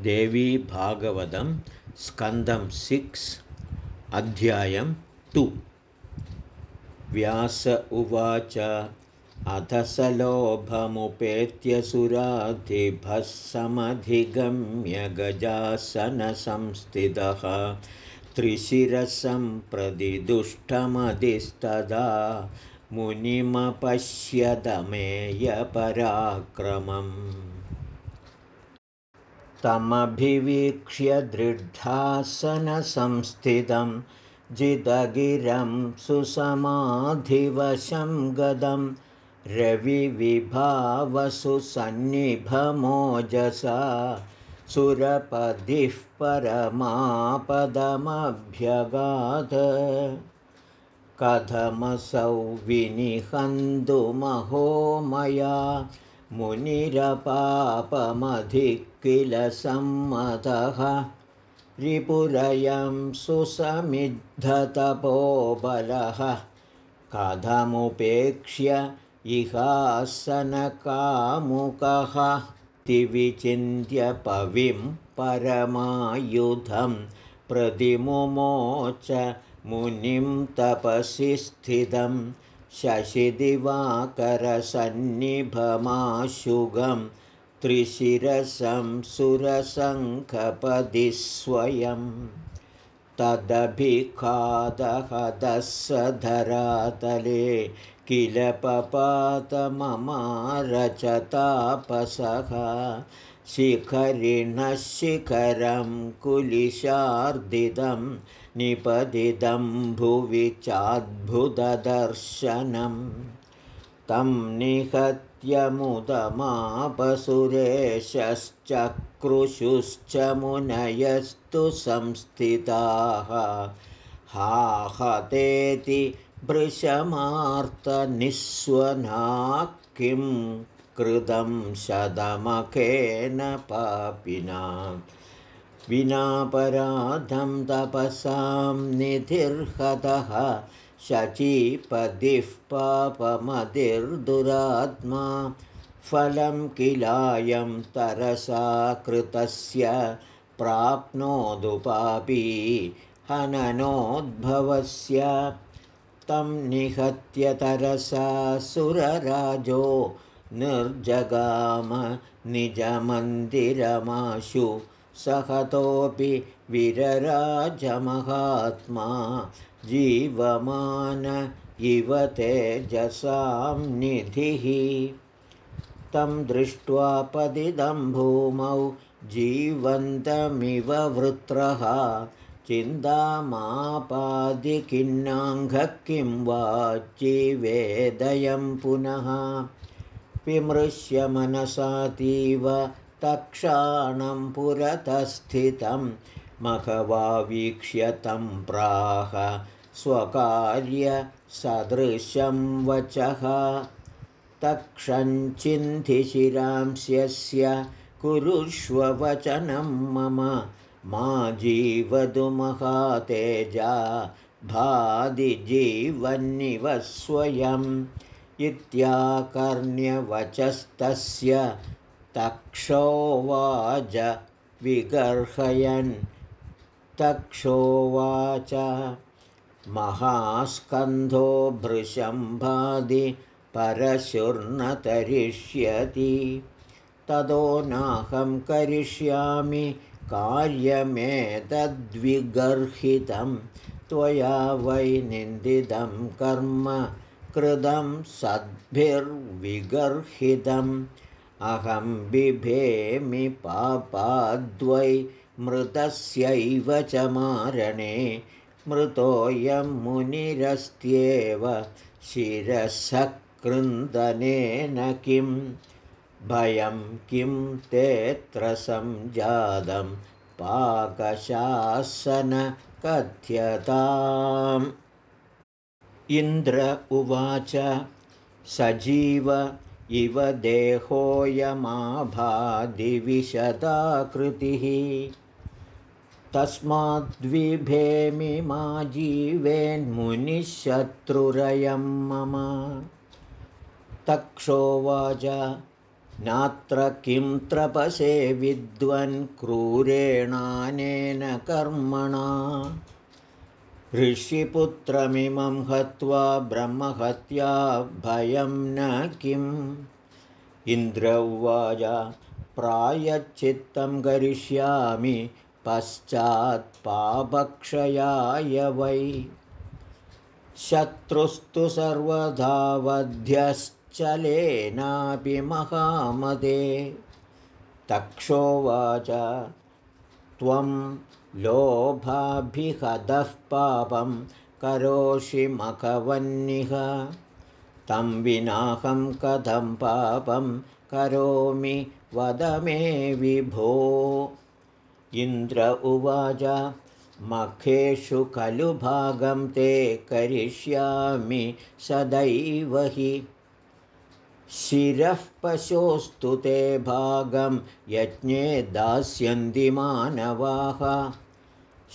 देवी भागवतं स्कन्दं सिक्स् अध्यायं टु। व्यास उवाच अथ सलोभमुपेत्यसुराधिभः समधिगम्य गजासनसंस्थितः। त्रिशिरसं प्रति दुष्टमधिस्तदा मुनिमपश्यदमेयपराक्रमम् तमभिवीक्ष्य दृढासनसंस्थितं जिदगिरं सुसमाधिवशं गदं। रविविभावसुसन्निभमोजसा सुरपदिः परमापदमभ्यगाध। कथमसौ विनिहन्तुमहो मया किल सम्मतः रिपुरयं सुसमिद्धतपोबलः कथमुपेक्ष्य इहासनकामुकः तिविचिन्त्यपविं परमायुधं प्रतिमुमोच मुनिं तपसि स्थितं शशिदिवाकरसन्निभमाशुगं त्रिशिरसं सुरसङ्खपदि स्वयं तदभिखादहदस्सधरातले किल पपातममारचतापसः शिखरिणः शिखरं कुलिशार्दितं निपतितं भुवि चाद्भुतदर्शनं तं निहत्यमुदमापसुरेशश्चक्रुषुश्च मुनयस्तु संस्थिताः। हाहतेति भृशमार्तनिःस्वना किं कृतं शतमखेन पापिना। विनापराधं तपसां निधिर्हतः शचीपदिः पापमतिर्दुरात्मा। फलं किलायं तरसा कृतस्य प्राप्नोदुपापी हननोद्भवस्य। तं निहत्यतरसा सुरराजो निर्जगाम निजमन्दिरमाशु सहतोऽपि विरराजमहात्मा जीवमान इव तेजसां निधिः। तं दृष्ट्वा पदिदं भूमौ जीवन्तमिव वृत्रः। चिन्तामापादिकिन्नाङ्घः किं वा जीवेदयं पुनः विमृश्य मनसातीव तक्षाणं पुरतस्थितं। मघवावीक्ष्य तं प्राह स्वकार्यसदृशं वचः। तक्षञ्चिन्धिशिरांस्यस्य कुरुष्ववचनं मम। मा जीवदुमहातेजा भादिजीवन्निव स्वयम् इत्याकर्ण्यवचस्तस्य तक्षोवाच विगर्हयन्। तक्षोवाच महास्कन्धो भृशम्भादि परशुर्नतरिष्यति। ततो नाहं करिष्यामि कार्यमेतद्विगर्हितं। त्वया वै निन्दितं कर्म कृतं सद्भिर्विगर्हितम्। अहं बिभेमि पापाद्वै मृतस्यैव च मारणे। मृतोऽयं मुनिरस्त्येव शिरसकृन्दनेन किं? भयं किं तेऽत्र संजातं पाकशासनकथ्यताम् इन्द्र उवाच सजीव इव देहोऽयमाभादिविशदाकृतिः तस्माद्विभेमि मा जीवेन्मुनिशत्रुरयं मम। तक्षोवाच नात्र किं त्रपसे विद्वन् क्रूरेणानेन कर्मणा ऋषिपुत्रमिमं हत्वा ब्रह्महत्या भयं न किम्? इन्द्र उवाच प्रायच्चित्तं करिष्यामि पश्चात्पापक्षयाय वै। शत्रुस्तु सर्वधा वध्यश्चलेनापि महामदे। तक्षोवाच त्वं लोभाभिहदः पापं करोषि मखवह्निः तं विनाहं कथं पापं करोमि वद मे विभो। इन्द्र उवाच मखेषु खलु भागं ते करिष्यामि सदैव हि शिरः पशोस्तु ते भागं यज्ञे दास्यन्ति मानवाः।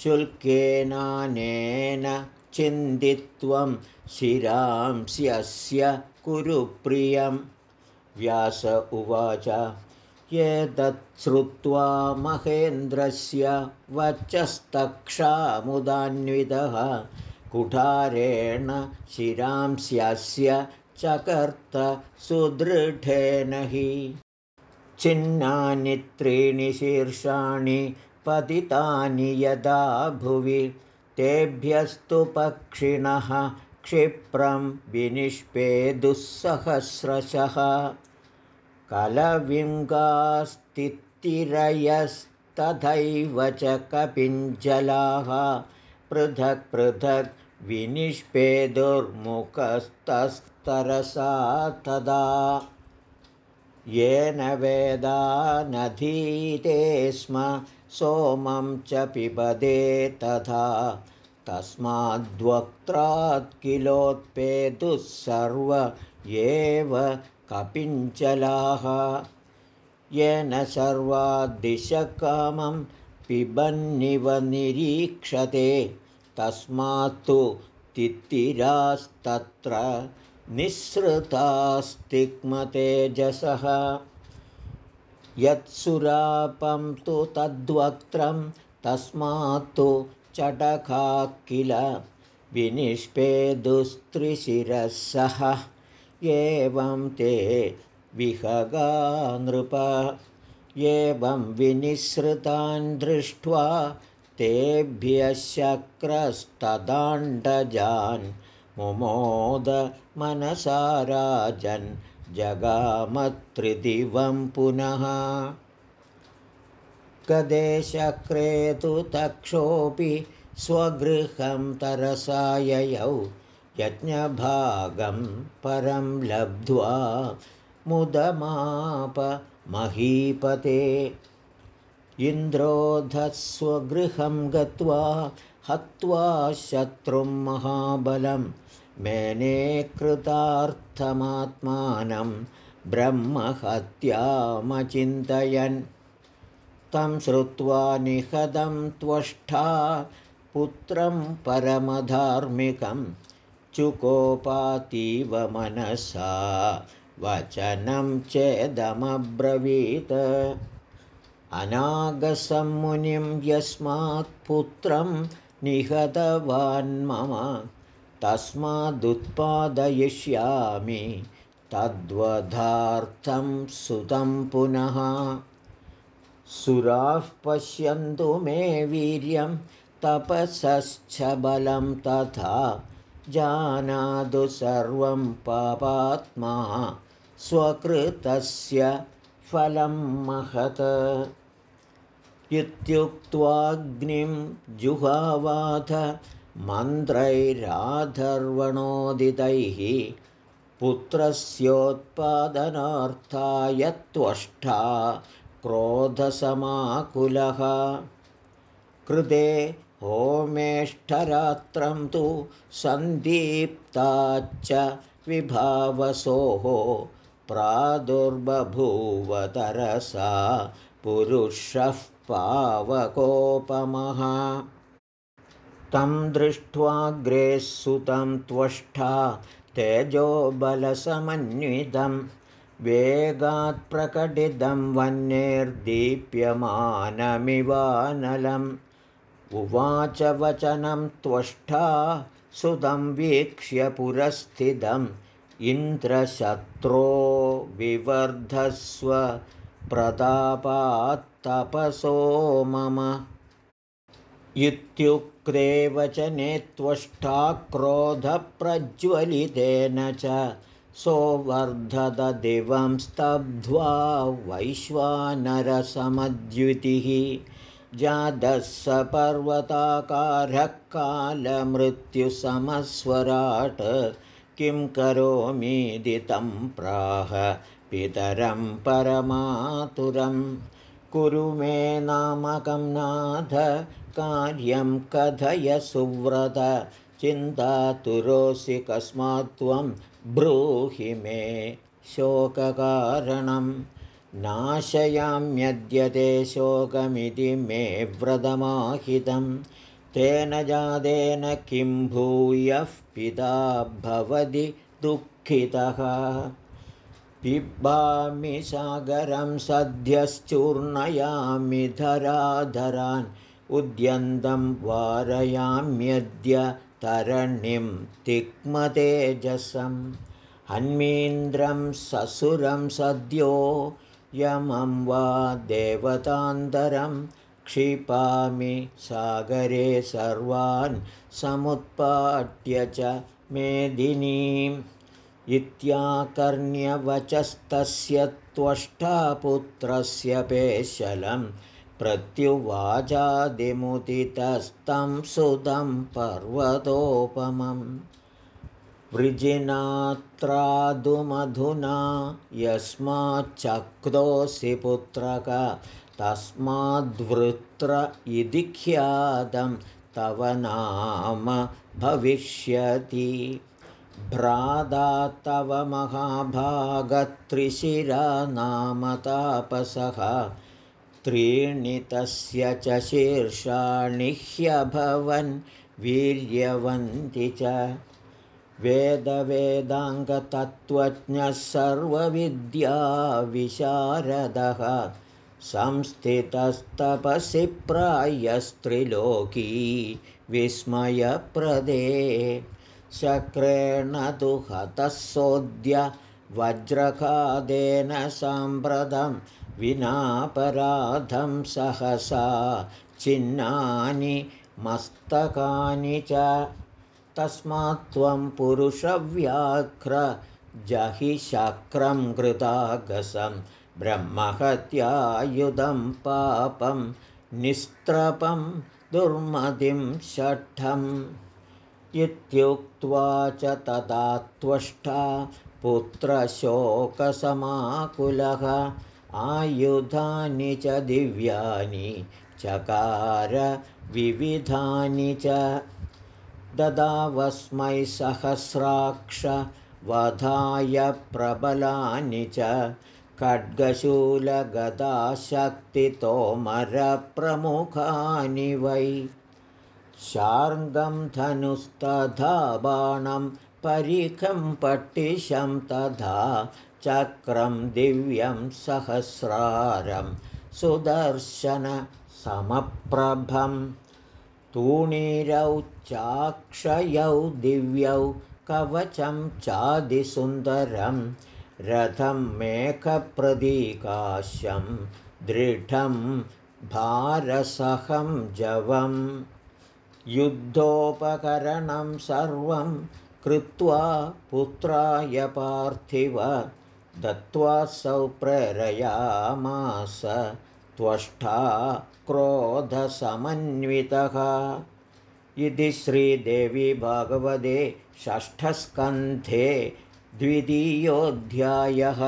शुल्केनानेन चिन्तित्वं शिरांस्यस्य कुरु प्रियं व्यास उवाच एतच्छ्रुत्वा महेन्द्रस्य वचस्तक्षामुदान्वितः। कुठारेण शिरांस्यस्य चकर्त सुदृढेन हि। छिन्नानि त्रीणि शीर्षाणि पतितानि यदा भुवि तेभ्यस्तु पक्षिणः क्षिप्रं विनिष्पेदुःसहस्रशः कलविङ्गास्तित्तिरयस्तथैव च कपिञ्जलाः पृथक् पृथक् विनिष्पेदुर्मुखस्तस्तरसा तदा। येन वेदानधीते स्म सोमं च पिबदे तथा। तस्माद्वक्त्रात् किलोत्पेतुः सर्व एव कपिञ्चलाः। येन सर्वाद्दिशकामं पिबन्निव निरीक्षते तस्मात्तु तित्तिरास्तत्र निःसृतास्तिग्मतेजसः यत्सुरापं तु तद्वक्त्रं तस्मात्तु चटका किल विनिष्पेदुस्त्रिशिरसः एवं ते विहगा नृप एवं विनिःसृतान् दृष्ट्वा तेभ्यः शक्रस्तदाण्डजान् मुमोद मनसाराजन् जगामत्रिदिवं पुनः। कदेशक्रेतु तक्षोऽपि स्वगृहं तरसाययौ यज्ञभागं परं लब्ध्वा मुदमाप महीपते। इन्द्रोधस्वगृहं गत्वा हत्वा शत्रुं महाबलं मेने कृतार्थमात्मानं ब्रह्महत्यामचिन्तयन् तं श्रुत्वा निहदं त्वष्टा पुत्रं परमधार्मिकं चुकोपातीव मनसा वचनं चेदमब्रवीत्। अनागसम्मुनिं यस्मात् पुत्रं निहतवान् तस्मादुत्पादयिष्यामि। तद्वधार्थं सुतं पुनः। सुराः पश्यन्तु मे वीर्यं तपसश्च बलं तथा जानातु सर्वं पापात्मा। स्वकृतस्य फलं महत् इत्युक्त्वाग्निं जुहावाथ मन्त्रैराधर्वणोदितैः पुत्रस्योत्पादनार्थाय त्वष्टा क्रोधसमाकुलः। कृते होमेष्ठरात्रं तु सन्दीप्ताच्च विभावसोः प्रादुर्बभूवतरसा पुरुषः पावकोपमः। तं दृष्ट्वाग्रे सुतं त्वष्टा तेजोबलसमन्वितं वेगात् प्रकटितं वह्नेर्दीप्यमानमिवानलम्। उवाच वचनं त्वष्टा सुतं वीक्ष्य पुरस्थितम् इन्द्रशत्रो विवर्धस्व प्रतापात्तपसो मम। इत्युक्ते वचने त्वष्टा क्रोधप्रज्वलितेन च सोवर्धददिवं स्तब्ध्वा वैश्वानरसमद्युतिः। जातः स पर्वताकारः कालमृत्युसमस्वराट् किं करोमीदि तं प्राह पितरं परमातुरं कुरु मे नामकं नाथ कार्यं कथय सुव्रत चिन्तातुरोऽसि कस्मात् त्वं ब्रूहि मे शोककारणं। नाशयाम्यद्य ते शोकमिति मे व्रतमाहितं तेन जातेन किं भूयः पिता भवति दुःखितः पिबामि सागरं सद्यश्चूर्णयामि धराधरान् उद्यन्तं वारयाम्यद्य तरणिं तिक्मतेजसं हन्मीन्द्रं ससुरं सद्यो यमं वा देवतान्तरं क्षिपामि सागरे सर्वान् समुत्पाट्य च मेदिनीम् इत्याकर्ण्यवचस्तस्य त्वष्टापुत्रस्य पेशलं प्रत्युवाचादिमुदितस्तं सुतं पर्वतोपमं। वृजिनात्रादुमधुना यस्माच्चक्रोऽसि पुत्रक तस्माद्वृत्र इति ख्यातं तव नाम भविष्यति भ्राता तव महाभागत्रिशिरा नाम तापसः त्रीणि तस्य च शीर्षाणि ह्यभवन् वीर्यवन्ति च। वेदवेदाङ्गतत्त्वज्ञः सर्वविद्याविशारदः। संस्थितस्तपसि प्रायस्त्रिलोकी विस्मयप्रदे शक्रेण तु हतः सोऽद्य वज्रखादेन साम्प्रतं विनापराधं सहसा चिह्नानि मस्तकानि च तस्मात् त्वं पुरुषव्याघ्र जहि शक्रं कृतागसं ब्रह्महत्यायुधं पापं निस्त्रपं दुर्मतिं षट्ठम् इत्युक्त्वा च तदा त्वष्टा पुत्रशोकसमाकुलः। आयुधानि च दिव्यानि चकारविविधानि च। ददावस्मै सहस्राक्षवधाय प्रबलानि च। खड्गशूलगदाशक्तितोमरप्रमुखानि वै शार्ङ्गं धनुस्तथा बाणं परिखं पट्टिशं तथा चक्रं दिव्यं सहस्रारं सुदर्शनसमप्रभं तूणीरौ चाक्षयौ दिव्यौ कवचं चादिसुन्दरं रथं मेघप्रदीकाश्यं दृढं भारसहं जवम् युद्धोपकरणं सर्वं कृत्वा पुत्राय पार्थिव दत्त्वासौ प्रेरयामास त्वष्टा क्रोधसमन्वितः। इति श्रीदेवी भागवते षष्ठस्कन्धे द्वितीयोऽध्यायः